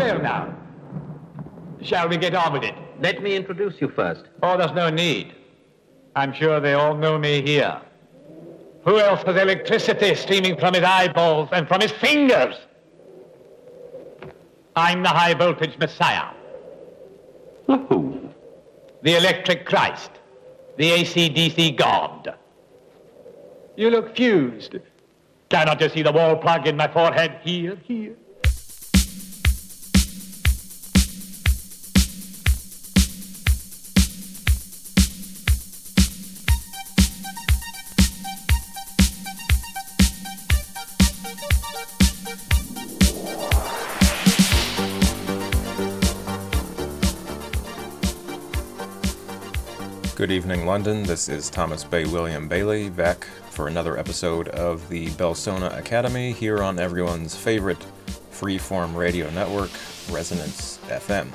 Well, now, shall we get on with it? Let me introduce you first. Oh, there's no need. I'm sure they all know me here. Who else has electricity streaming from his eyeballs and from his fingers? I'm the high voltage messiah. Who? The electric Christ. The ACDC God. You look fused. Cannot you see the wall plug in my forehead? Here, here. Good evening, London. This is Thomas Bey William Bailey back for another episode of the Belsona Academy here on everyone's favorite freeform radio network, Resonance FM.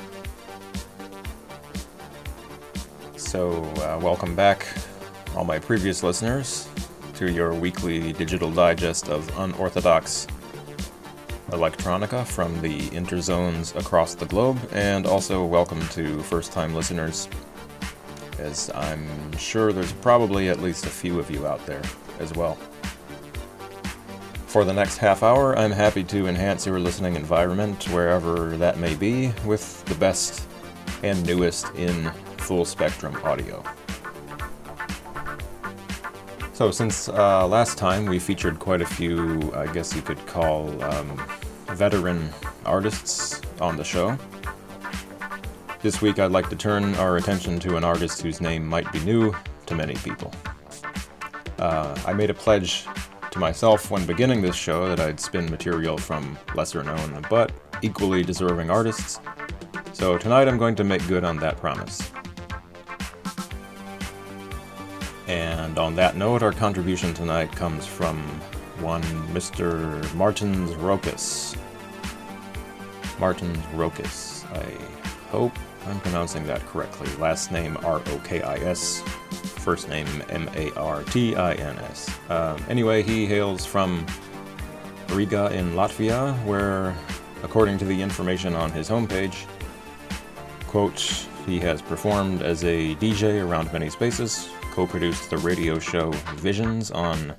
So, uh, welcome back, all my previous listeners, to your weekly digital digest of unorthodox electronica from the interzones across the globe, and also welcome to first time listeners as I'm sure there's probably at least a few of you out there as well. For the next half hour, I'm happy to enhance your listening environment wherever that may be with the best and newest in full spectrum audio. So, since uh, last time we featured quite a few, I guess you could call um, veteran artists on the show, this week, I'd like to turn our attention to an artist whose name might be new to many people. Uh, I made a pledge to myself when beginning this show that I'd spin material from lesser known but equally deserving artists, so tonight I'm going to make good on that promise. And on that note, our contribution tonight comes from one Mr. Martins Rokis. Martins Rokis. I hope I'm pronouncing that correctly. Last name R O K I S, first name M A R T I N S. Um, anyway, he hails from Riga in Latvia, where, according to the information on his homepage, quote, he has performed as a DJ around many spaces, co produced the radio show Visions on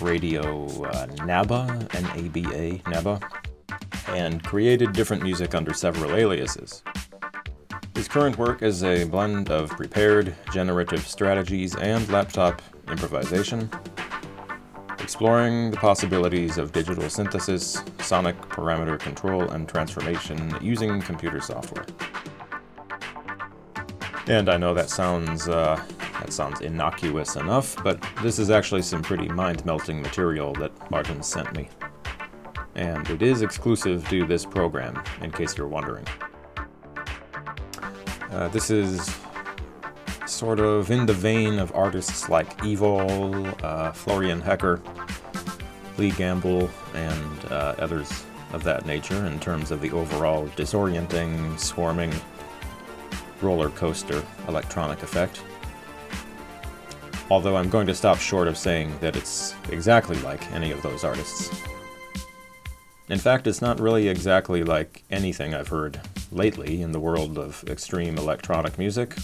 Radio uh, NABA, N A B A, NABA, and created different music under several aliases. His current work is a blend of prepared, generative strategies and laptop improvisation, exploring the possibilities of digital synthesis, sonic parameter control, and transformation using computer software. And I know that sounds uh, that sounds innocuous enough, but this is actually some pretty mind-melting material that Martin sent me. And it is exclusive to this program, in case you're wondering. Uh, this is sort of in the vein of artists like Evol, uh, Florian Hecker, Lee Gamble, and uh, others of that nature in terms of the overall disorienting, swarming, roller coaster electronic effect. Although I'm going to stop short of saying that it's exactly like any of those artists. In fact, it's not really exactly like anything I've heard lately in the world of extreme electronic music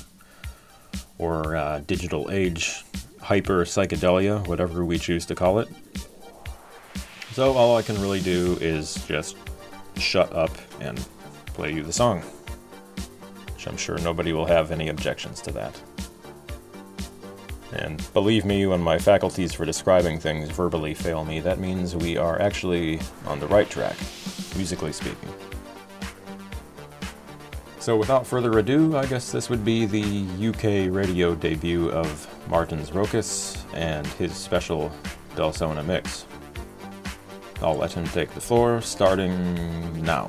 or uh, digital age hyper psychedelia, whatever we choose to call it. So all I can really do is just shut up and play you the song. Which I'm sure nobody will have any objections to that. And believe me, when my faculties for describing things verbally fail me, that means we are actually on the right track, musically speaking. So, without further ado, I guess this would be the UK radio debut of Martins Rokis and his special Belsona mix. I'll let him take the floor starting now.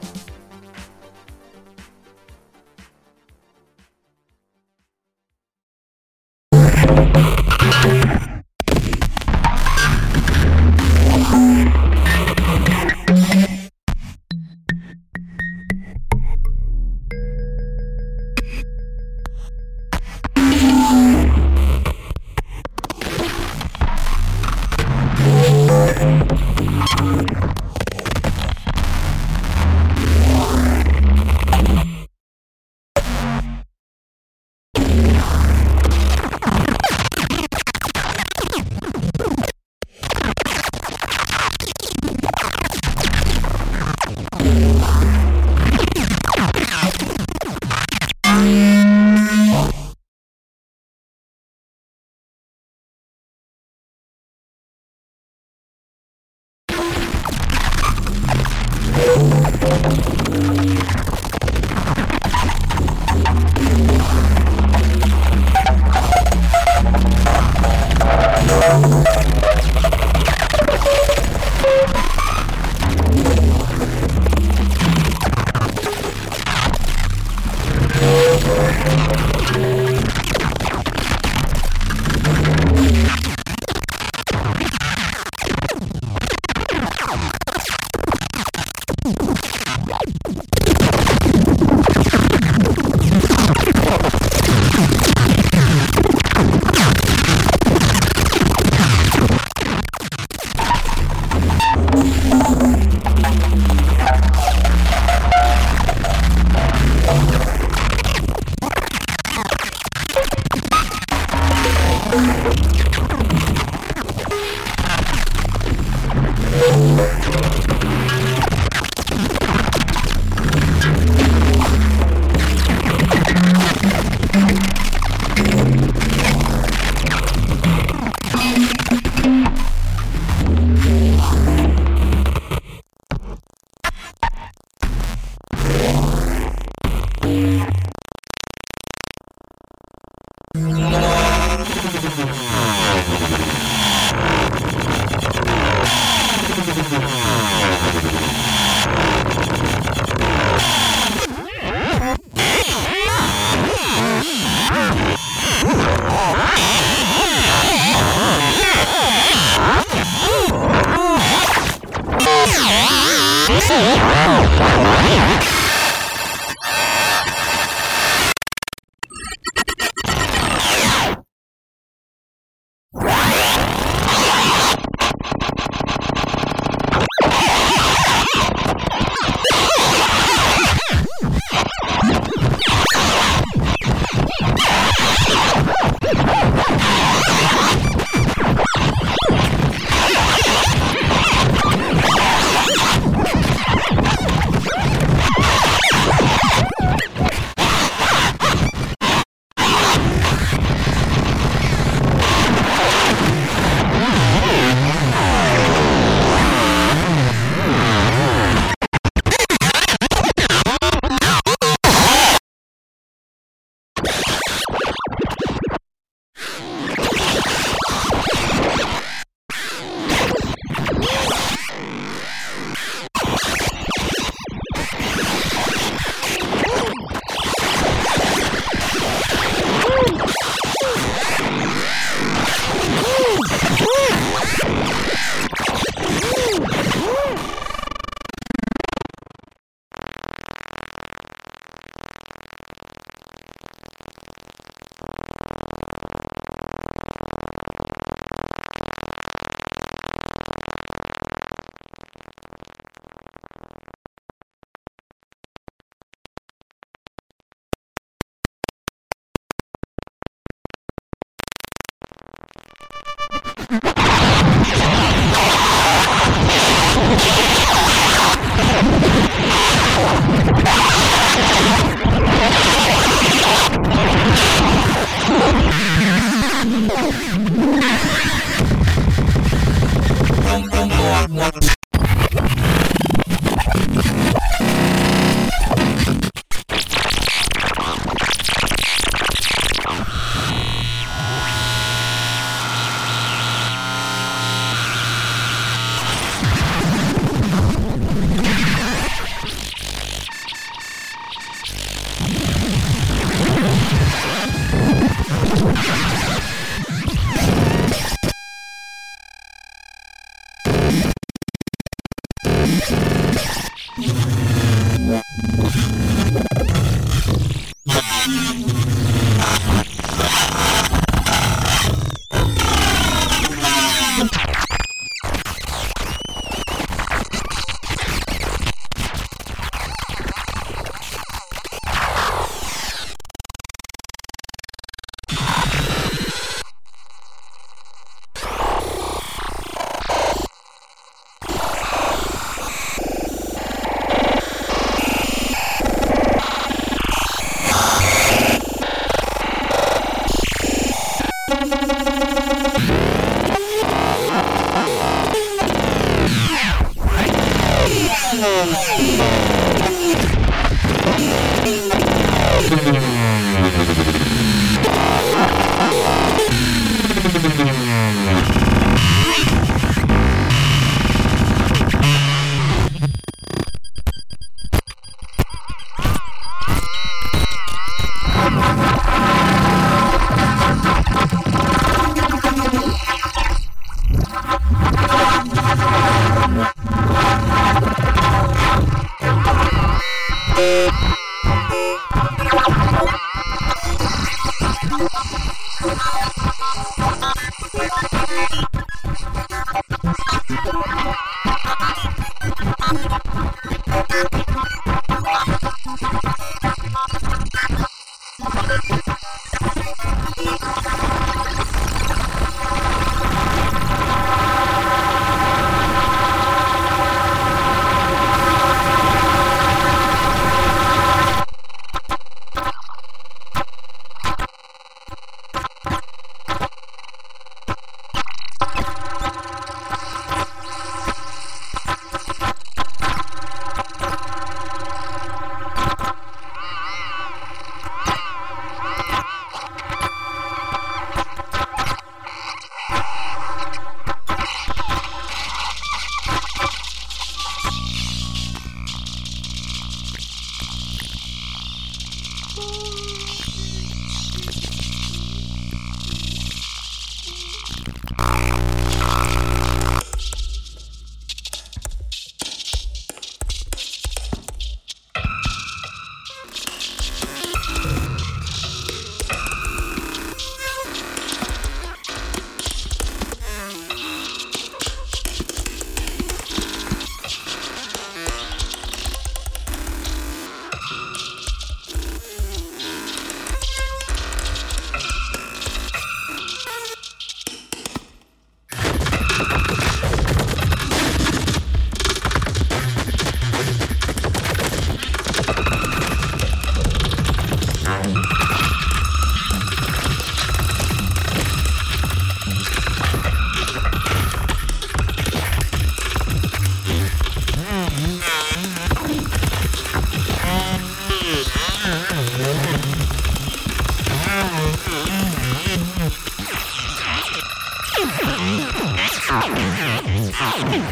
Thank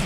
you.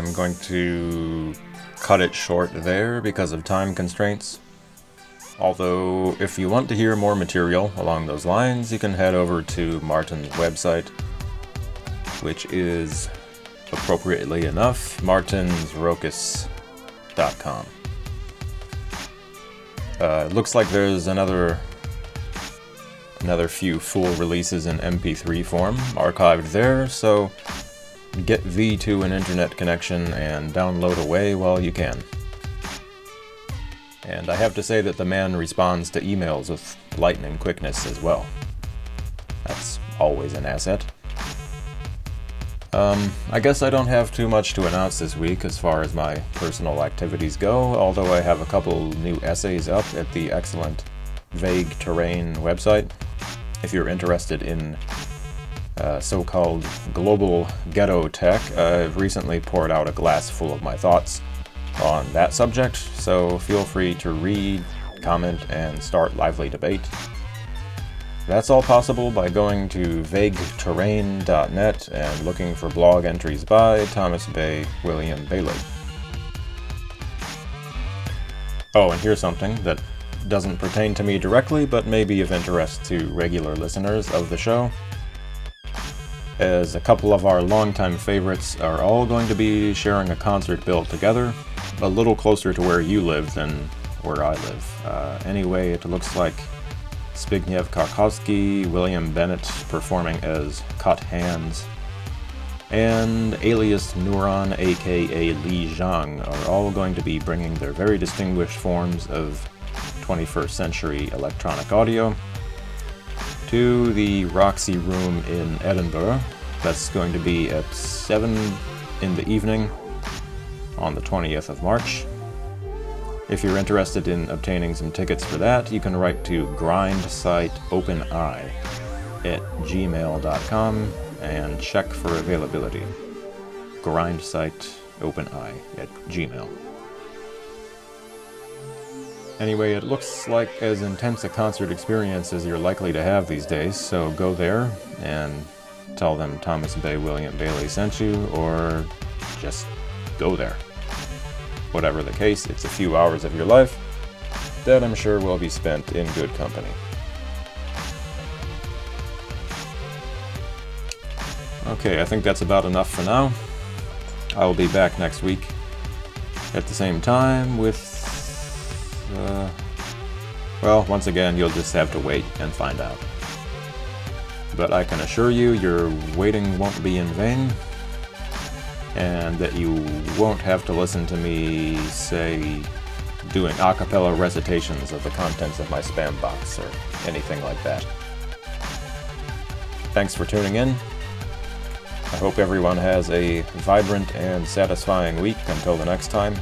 I'm going to cut it short there because of time constraints. Although, if you want to hear more material along those lines, you can head over to Martin's website, which is, appropriately enough, martinsrokis.com. Uh, it looks like there's another another few full releases in MP3 form archived there, so get V to an internet connection and download away while you can. And I have to say that the man responds to emails with lightning quickness as well. That's always an asset. Um, I guess I don't have too much to announce this week as far as my personal activities go, although I have a couple new essays up at the excellent Vague Terrain website. If you're interested in uh, so called global ghetto tech, I've recently poured out a glass full of my thoughts on that subject, so feel free to read, comment, and start lively debate. That's all possible by going to vagueterrain.net and looking for blog entries by Thomas Bey William Bailey. Oh, and here's something that doesn't pertain to me directly, but may be of interest to regular listeners of the show as a couple of our longtime favorites are all going to be sharing a concert bill together, a little closer to where you live than where I live. Uh, anyway, it looks like Zbigniew Karkowski, William Bennett performing as Cut Hands, and Alias Neuron, aka Li Zhang, are all going to be bringing their very distinguished forms of 21st century electronic audio to the Roxy Room in Edinburgh. That's going to be at 7 in the evening on the 20th of March. If you're interested in obtaining some tickets for that, you can write to grindsiteopeneye at gmail.com and check for availability. Grindsiteopeneye at gmail. Anyway, it looks like as intense a concert experience as you're likely to have these days, so go there and tell them Thomas Bey William Bailey sent you, or just go there. Whatever the case, it's a few hours of your life that I'm sure will be spent in good company. Okay, I think that's about enough for now. I will be back next week at the same time with well, once again, you'll just have to wait and find out. But I can assure you, your waiting won't be in vain, and that you won't have to listen to me, say, doing a cappella recitations of the contents of my spam box or anything like that. Thanks for tuning in. I hope everyone has a vibrant and satisfying week until the next time.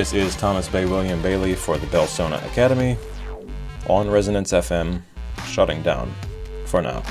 This is Thomas Bey William Bailey for the Belsona Academy on Resonance FM, shutting down for now.